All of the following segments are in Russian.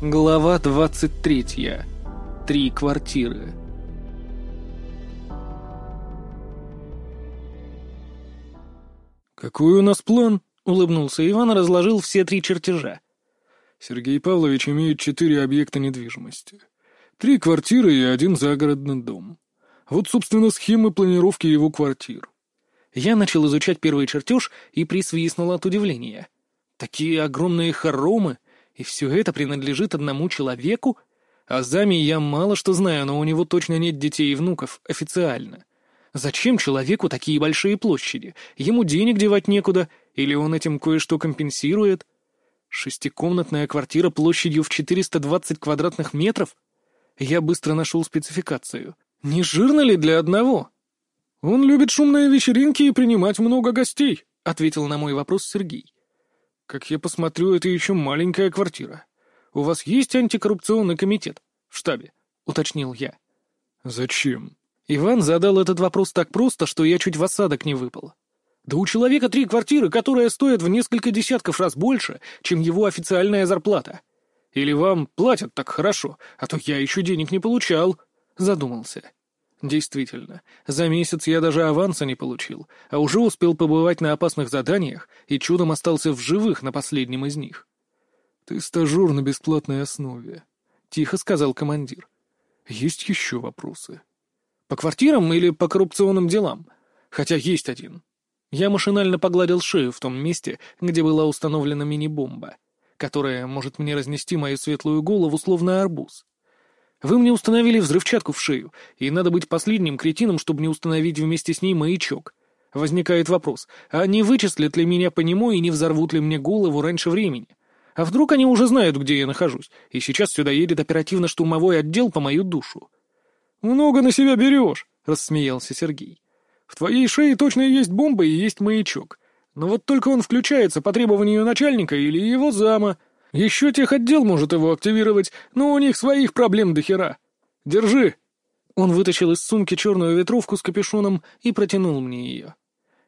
Глава 23. Три квартиры. «Какой у нас план?» — улыбнулся Иван и разложил все три чертежа. Сергей Павлович имеет четыре объекта недвижимости. Три квартиры и один загородный дом. Вот, собственно, схемы планировки его квартир. Я начал изучать первый чертеж и присвистнул от удивления. Такие огромные хоромы, и все это принадлежит одному человеку? О Заме я мало что знаю, но у него точно нет детей и внуков, официально. Зачем человеку такие большие площади? Ему денег девать некуда, или он этим кое-что компенсирует? Шестикомнатная квартира площадью в 420 квадратных метров? Я быстро нашел спецификацию. Не жирно ли для одного? «Он любит шумные вечеринки и принимать много гостей», — ответил на мой вопрос Сергей. «Как я посмотрю, это еще маленькая квартира. У вас есть антикоррупционный комитет в штабе?» — уточнил я. «Зачем?» Иван задал этот вопрос так просто, что я чуть в осадок не выпал. Да у человека три квартиры, которые стоят в несколько десятков раз больше, чем его официальная зарплата. Или вам платят так хорошо, а то я еще денег не получал. Задумался. Действительно, за месяц я даже аванса не получил, а уже успел побывать на опасных заданиях и чудом остался в живых на последнем из них. «Ты стажер на бесплатной основе», — тихо сказал командир. «Есть еще вопросы?» По квартирам или по коррупционным делам? Хотя есть один. Я машинально погладил шею в том месте, где была установлена мини-бомба, которая может мне разнести мою светлую голову, словно арбуз. Вы мне установили взрывчатку в шею, и надо быть последним кретином, чтобы не установить вместе с ней маячок. Возникает вопрос, а не вычислят ли меня по нему и не взорвут ли мне голову раньше времени? А вдруг они уже знают, где я нахожусь, и сейчас сюда едет оперативно-штурмовой отдел по мою душу? «Много на себя берешь», — рассмеялся Сергей. «В твоей шее точно есть бомба и есть маячок. Но вот только он включается по требованию начальника или его зама. Еще тех отдел может его активировать, но у них своих проблем до хера. Держи». Он вытащил из сумки черную ветровку с капюшоном и протянул мне ее.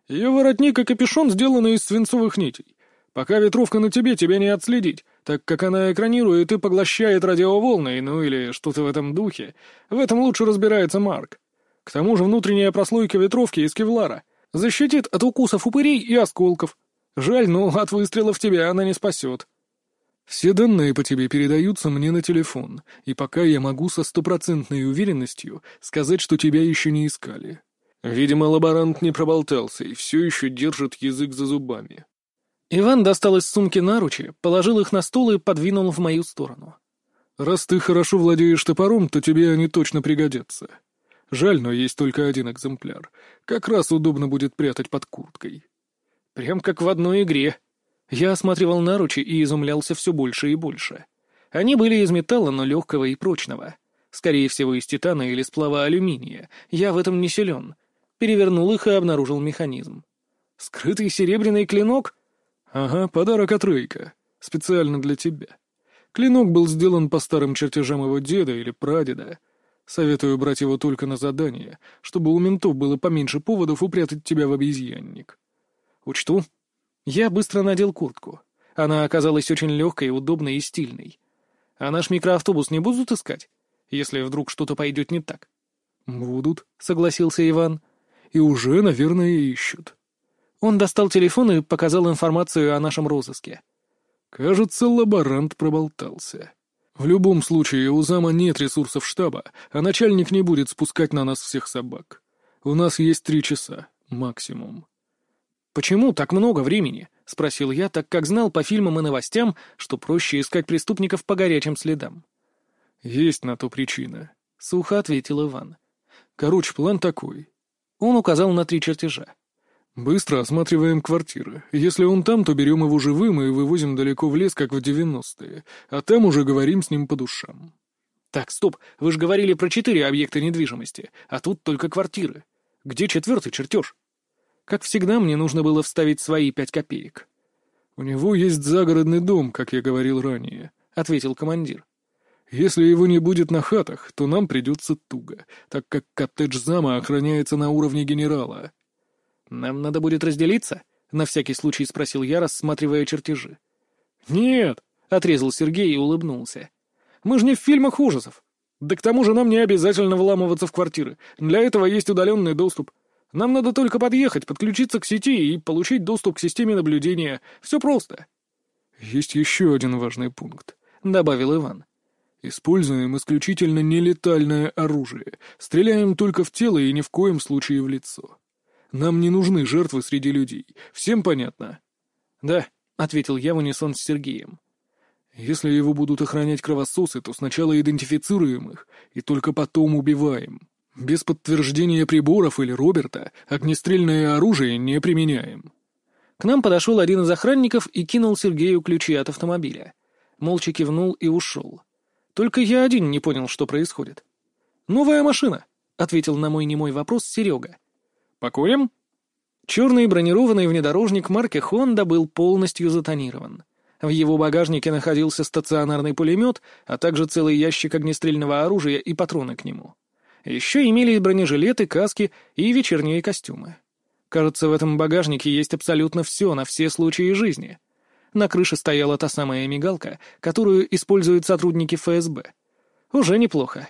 Ее воротник и капюшон сделаны из свинцовых нитей. Пока ветровка на тебе, тебя не отследить так как она экранирует и поглощает радиоволны, ну или что-то в этом духе. В этом лучше разбирается Марк. К тому же внутренняя прослойка ветровки из кевлара защитит от укусов упырей и осколков. Жаль, но от выстрелов тебя она не спасет. Все данные по тебе передаются мне на телефон, и пока я могу со стопроцентной уверенностью сказать, что тебя еще не искали. Видимо, лаборант не проболтался и все еще держит язык за зубами. Иван достал из сумки наручи, положил их на стол и подвинул в мою сторону. «Раз ты хорошо владеешь топором, то тебе они точно пригодятся. Жаль, но есть только один экземпляр. Как раз удобно будет прятать под курткой». Прям как в одной игре. Я осматривал наручи и изумлялся все больше и больше. Они были из металла, но легкого и прочного. Скорее всего, из титана или сплава алюминия. Я в этом не силен. Перевернул их и обнаружил механизм. Скрытый серебряный клинок — «Ага, подарок от Рейка. Специально для тебя. Клинок был сделан по старым чертежам его деда или прадеда. Советую брать его только на задание, чтобы у ментов было поменьше поводов упрятать тебя в обезьянник». «Учту». Я быстро надел куртку. Она оказалась очень легкой, удобной и стильной. А наш микроавтобус не будут искать, если вдруг что-то пойдет не так? «Будут», — согласился Иван. «И уже, наверное, ищут». Он достал телефон и показал информацию о нашем розыске. Кажется, лаборант проболтался. В любом случае, у зама нет ресурсов штаба, а начальник не будет спускать на нас всех собак. У нас есть три часа, максимум. «Почему так много времени?» — спросил я, так как знал по фильмам и новостям, что проще искать преступников по горячим следам. «Есть на то причина», — сухо ответил Иван. «Короче, план такой». Он указал на три чертежа. «Быстро осматриваем квартиры. Если он там, то берем его живым и вывозим далеко в лес, как в девяностые, а там уже говорим с ним по душам». «Так, стоп, вы же говорили про четыре объекта недвижимости, а тут только квартиры. Где четвертый чертеж?» Как всегда, мне нужно было вставить свои пять копеек. «У него есть загородный дом, как я говорил ранее», — ответил командир. «Если его не будет на хатах, то нам придется туго, так как коттедж зама охраняется на уровне генерала». «Нам надо будет разделиться?» — на всякий случай спросил я, рассматривая чертежи. «Нет!» — отрезал Сергей и улыбнулся. Мы же не в фильмах ужасов. Да к тому же нам не обязательно вламываться в квартиры. Для этого есть удаленный доступ. Нам надо только подъехать, подключиться к сети и получить доступ к системе наблюдения. Все просто. Есть еще один важный пункт, — добавил Иван. Используем исключительно нелетальное оружие. Стреляем только в тело и ни в коем случае в лицо. Нам не нужны жертвы среди людей. Всем понятно? Да, — ответил я в унисон с Сергеем. Если его будут охранять кровососы, то сначала идентифицируем их и только потом убиваем. Без подтверждения приборов или Роберта огнестрельное оружие не применяем. К нам подошел один из охранников и кинул Сергею ключи от автомобиля. Молча кивнул и ушел. Только я один не понял, что происходит. «Новая машина», — ответил на мой немой вопрос Серега. «Покурим?» Черный бронированный внедорожник марки Honda был полностью затонирован. В его багажнике находился стационарный пулемет, а также целый ящик огнестрельного оружия и патроны к нему. Еще имелись бронежилеты, каски и вечерние костюмы. Кажется, в этом багажнике есть абсолютно все на все случаи жизни. На крыше стояла та самая мигалка, которую используют сотрудники ФСБ. Уже неплохо.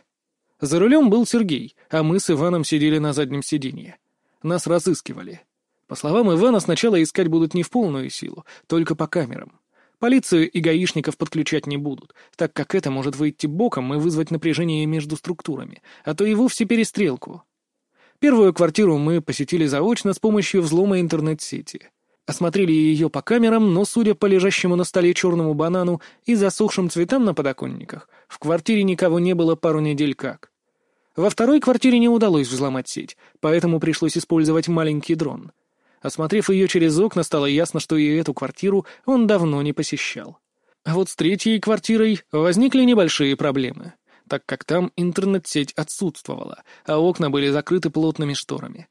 За рулем был Сергей, а мы с Иваном сидели на заднем сиденье. Нас разыскивали. По словам Ивана, сначала искать будут не в полную силу, только по камерам. Полицию и гаишников подключать не будут, так как это может выйти боком и вызвать напряжение между структурами, а то и вовсе перестрелку. Первую квартиру мы посетили заочно с помощью взлома интернет-сети. Осмотрели ее по камерам, но, судя по лежащему на столе черному банану и засохшим цветам на подоконниках, в квартире никого не было пару недель как. Во второй квартире не удалось взломать сеть, поэтому пришлось использовать маленький дрон — Осмотрев ее через окна, стало ясно, что и эту квартиру он давно не посещал. А вот с третьей квартирой возникли небольшие проблемы, так как там интернет-сеть отсутствовала, а окна были закрыты плотными шторами.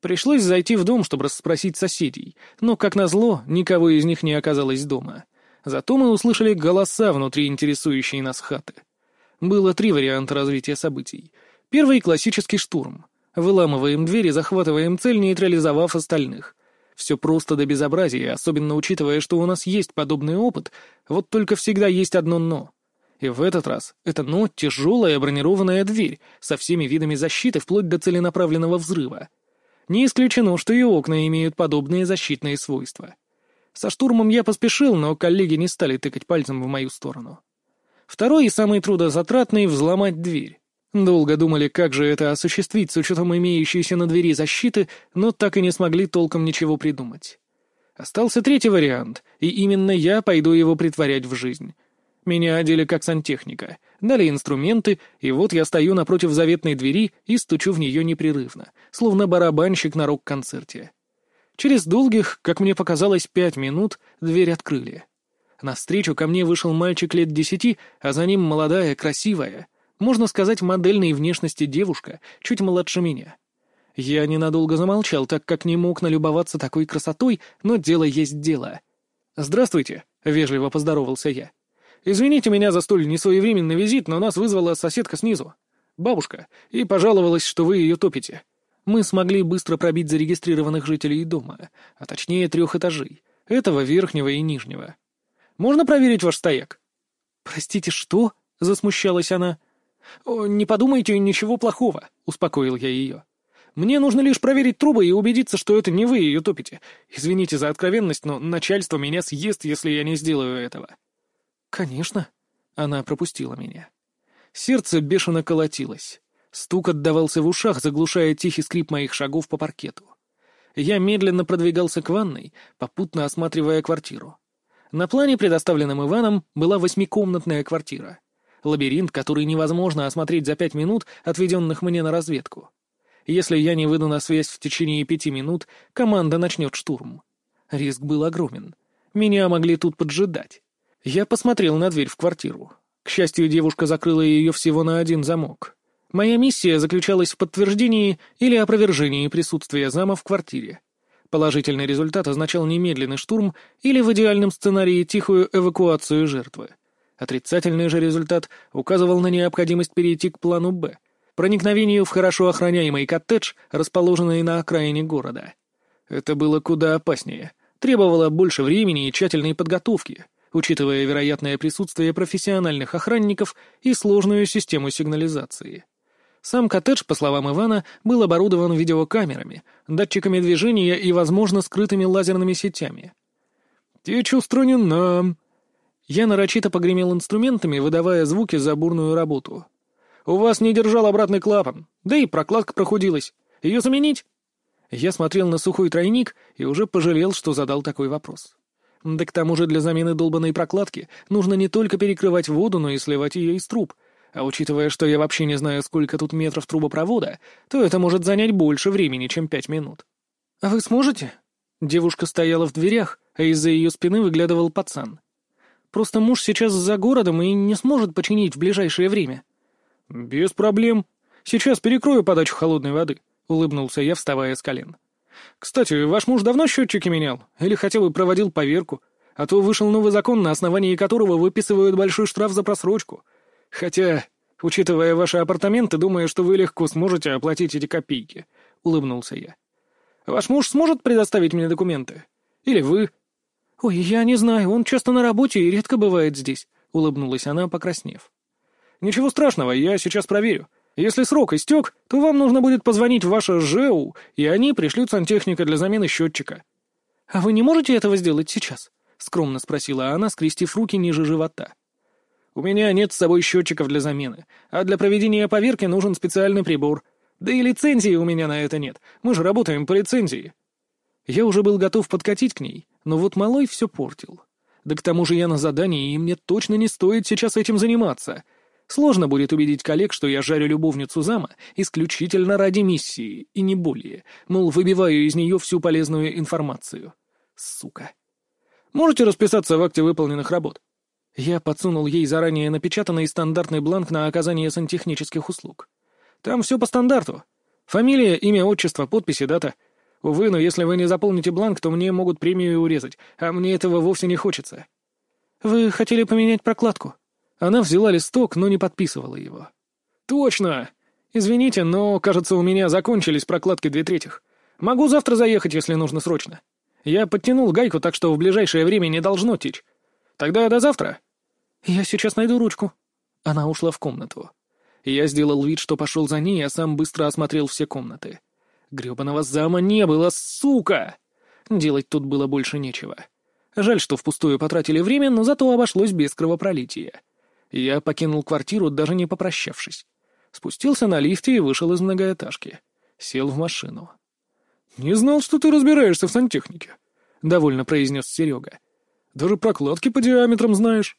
Пришлось зайти в дом, чтобы расспросить соседей, но, как назло, никого из них не оказалось дома. Зато мы услышали голоса внутри интересующей нас хаты. Было три варианта развития событий. Первый — классический штурм. Выламываем двери, захватываем цель, нейтрализовав остальных. Все просто до безобразия, особенно учитывая, что у нас есть подобный опыт, вот только всегда есть одно «но». И в этот раз это «но» — тяжелая бронированная дверь со всеми видами защиты вплоть до целенаправленного взрыва. Не исключено, что и окна имеют подобные защитные свойства. Со штурмом я поспешил, но коллеги не стали тыкать пальцем в мою сторону. Второй и самый трудозатратный — взломать дверь. Долго думали, как же это осуществить с учетом имеющейся на двери защиты, но так и не смогли толком ничего придумать. Остался третий вариант, и именно я пойду его притворять в жизнь. Меня одели как сантехника, дали инструменты, и вот я стою напротив заветной двери и стучу в нее непрерывно, словно барабанщик на рок-концерте. Через долгих, как мне показалось, пять минут дверь открыли. Навстречу ко мне вышел мальчик лет десяти, а за ним молодая, красивая, можно сказать, модельной внешности девушка, чуть младше меня. Я ненадолго замолчал, так как не мог налюбоваться такой красотой, но дело есть дело. «Здравствуйте», — вежливо поздоровался я. «Извините меня за столь несвоевременный визит, но нас вызвала соседка снизу, бабушка, и пожаловалась, что вы ее топите. Мы смогли быстро пробить зарегистрированных жителей дома, а точнее трех этажей, этого верхнего и нижнего. Можно проверить ваш стояк?» «Простите, что?» — засмущалась она. «Не подумайте ничего плохого», — успокоил я ее. «Мне нужно лишь проверить трубы и убедиться, что это не вы ее топите. Извините за откровенность, но начальство меня съест, если я не сделаю этого». «Конечно». Она пропустила меня. Сердце бешено колотилось. Стук отдавался в ушах, заглушая тихий скрип моих шагов по паркету. Я медленно продвигался к ванной, попутно осматривая квартиру. На плане, предоставленном Иваном, была восьмикомнатная квартира — Лабиринт, который невозможно осмотреть за пять минут, отведенных мне на разведку. Если я не выйду на связь в течение пяти минут, команда начнет штурм. Риск был огромен. Меня могли тут поджидать. Я посмотрел на дверь в квартиру. К счастью, девушка закрыла ее всего на один замок. Моя миссия заключалась в подтверждении или опровержении присутствия зама в квартире. Положительный результат означал немедленный штурм или в идеальном сценарии тихую эвакуацию жертвы. Отрицательный же результат указывал на необходимость перейти к плану «Б» — проникновению в хорошо охраняемый коттедж, расположенный на окраине города. Это было куда опаснее, требовало больше времени и тщательной подготовки, учитывая вероятное присутствие профессиональных охранников и сложную систему сигнализации. Сам коттедж, по словам Ивана, был оборудован видеокамерами, датчиками движения и, возможно, скрытыми лазерными сетями. «Течь устранена!» Я нарочито погремел инструментами, выдавая звуки за бурную работу. «У вас не держал обратный клапан, да и прокладка прохудилась. Ее заменить?» Я смотрел на сухой тройник и уже пожалел, что задал такой вопрос. Да к тому же для замены долбанной прокладки нужно не только перекрывать воду, но и сливать ее из труб. А учитывая, что я вообще не знаю, сколько тут метров трубопровода, то это может занять больше времени, чем пять минут. «А вы сможете?» Девушка стояла в дверях, а из-за ее спины выглядывал пацан. «Просто муж сейчас за городом и не сможет починить в ближайшее время». «Без проблем. Сейчас перекрою подачу холодной воды», — улыбнулся я, вставая с колен. «Кстати, ваш муж давно счетчики менял? Или хотя бы проводил поверку? А то вышел новый закон, на основании которого выписывают большой штраф за просрочку. Хотя, учитывая ваши апартаменты, думаю, что вы легко сможете оплатить эти копейки», — улыбнулся я. «Ваш муж сможет предоставить мне документы? Или вы?» «Ой, я не знаю, он часто на работе и редко бывает здесь», — улыбнулась она, покраснев. «Ничего страшного, я сейчас проверю. Если срок истек, то вам нужно будет позвонить в ваше ЖЭУ, и они пришлют сантехника для замены счетчика». «А вы не можете этого сделать сейчас?» — скромно спросила она, скрестив руки ниже живота. «У меня нет с собой счетчиков для замены, а для проведения поверки нужен специальный прибор. Да и лицензии у меня на это нет, мы же работаем по лицензии». Я уже был готов подкатить к ней, но вот малой все портил. Да к тому же я на задании, и мне точно не стоит сейчас этим заниматься — Сложно будет убедить коллег, что я жарю любовницу зама исключительно ради миссии, и не более. Мол, выбиваю из нее всю полезную информацию. Сука. Можете расписаться в акте выполненных работ? Я подсунул ей заранее напечатанный стандартный бланк на оказание сантехнических услуг. Там все по стандарту. Фамилия, имя, отчество, подписи, дата. Увы, но если вы не заполните бланк, то мне могут премию урезать, а мне этого вовсе не хочется. Вы хотели поменять прокладку? Она взяла листок, но не подписывала его. «Точно! Извините, но, кажется, у меня закончились прокладки две третьих. Могу завтра заехать, если нужно срочно. Я подтянул гайку, так что в ближайшее время не должно течь. Тогда до завтра». «Я сейчас найду ручку». Она ушла в комнату. Я сделал вид, что пошел за ней, а сам быстро осмотрел все комнаты. Гребаного зама не было, сука! Делать тут было больше нечего. Жаль, что впустую потратили время, но зато обошлось без кровопролития. Я покинул квартиру, даже не попрощавшись. Спустился на лифте и вышел из многоэтажки. Сел в машину. «Не знал, что ты разбираешься в сантехнике», — довольно произнес Серега. «Даже прокладки по диаметрам знаешь».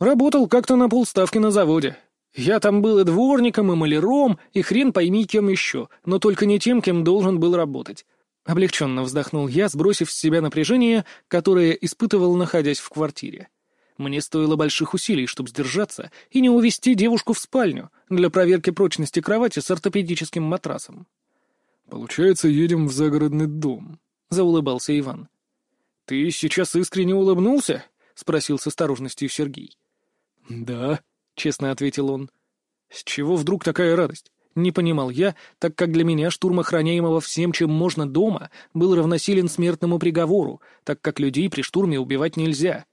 «Работал как-то на полставки на заводе. Я там был и дворником, и маляром, и хрен пойми кем еще, но только не тем, кем должен был работать». Облегченно вздохнул я, сбросив с себя напряжение, которое испытывал, находясь в квартире. Мне стоило больших усилий, чтобы сдержаться и не увести девушку в спальню для проверки прочности кровати с ортопедическим матрасом. «Получается, едем в загородный дом», — заулыбался Иван. «Ты сейчас искренне улыбнулся?» — спросил с осторожностью Сергей. «Да», — честно ответил он. «С чего вдруг такая радость?» Не понимал я, так как для меня штурм охраняемого всем, чем можно дома, был равносилен смертному приговору, так как людей при штурме убивать нельзя.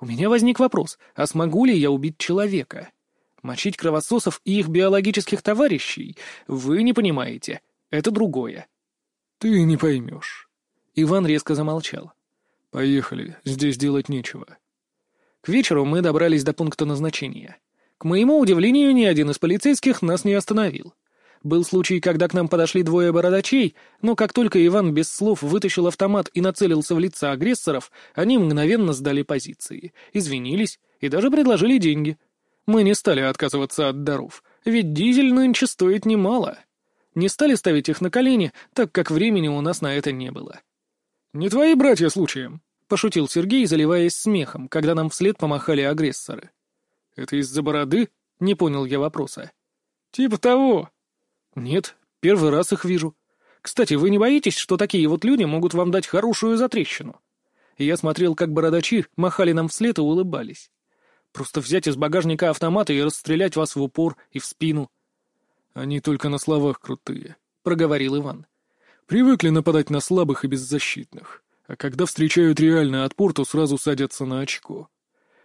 У меня возник вопрос, а смогу ли я убить человека? Мочить кровососов и их биологических товарищей? Вы не понимаете. Это другое. Ты не поймешь. Иван резко замолчал. Поехали, здесь делать нечего. К вечеру мы добрались до пункта назначения. К моему удивлению, ни один из полицейских нас не остановил. Был случай, когда к нам подошли двое бородачей, но как только Иван без слов вытащил автомат и нацелился в лица агрессоров, они мгновенно сдали позиции, извинились и даже предложили деньги. Мы не стали отказываться от даров, ведь дизель нынче стоит немало. Не стали ставить их на колени, так как времени у нас на это не было. «Не твои братья случаем?» — пошутил Сергей, заливаясь смехом, когда нам вслед помахали агрессоры. «Это из-за бороды?» — не понял я вопроса. «Типа того», «Нет, первый раз их вижу. Кстати, вы не боитесь, что такие вот люди могут вам дать хорошую затрещину?» я смотрел, как бородачи махали нам вслед и улыбались. Просто взять из багажника автомата и расстрелять вас в упор и в спину. «Они только на словах крутые», — проговорил Иван. «Привыкли нападать на слабых и беззащитных, а когда встречают реальный отпор, то сразу садятся на очко.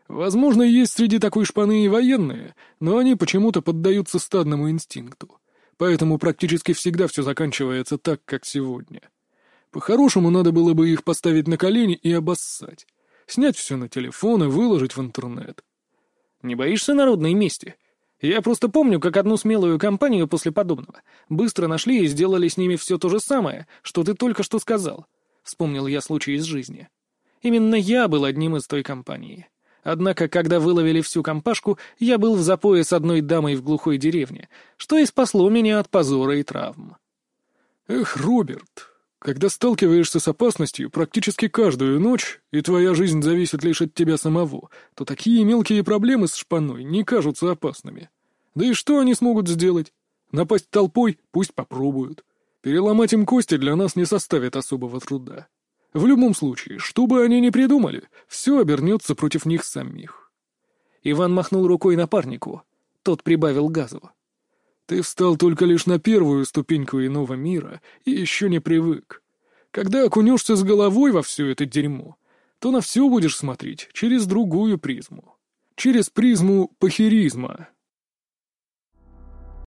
Возможно, есть среди такой шпаны и военные, но они почему-то поддаются стадному инстинкту. Поэтому практически всегда все заканчивается так, как сегодня. По-хорошему, надо было бы их поставить на колени и обоссать. Снять все на телефон и выложить в интернет. Не боишься народной мести? Я просто помню, как одну смелую компанию после подобного быстро нашли и сделали с ними все то же самое, что ты только что сказал. Вспомнил я случай из жизни. Именно я был одним из той компании. Однако, когда выловили всю компашку, я был в запое с одной дамой в глухой деревне, что и спасло меня от позора и травм. «Эх, Роберт, когда сталкиваешься с опасностью практически каждую ночь, и твоя жизнь зависит лишь от тебя самого, то такие мелкие проблемы с шпаной не кажутся опасными. Да и что они смогут сделать? Напасть толпой пусть попробуют. Переломать им кости для нас не составит особого труда. В любом случае, что бы они ни придумали, все обернется против них самих. Иван махнул рукой напарнику. Тот прибавил газу. Ты встал только лишь на первую ступеньку иного мира и еще не привык. Когда окунешься с головой во все это дерьмо, то на все будешь смотреть через другую призму. Через призму похеризма,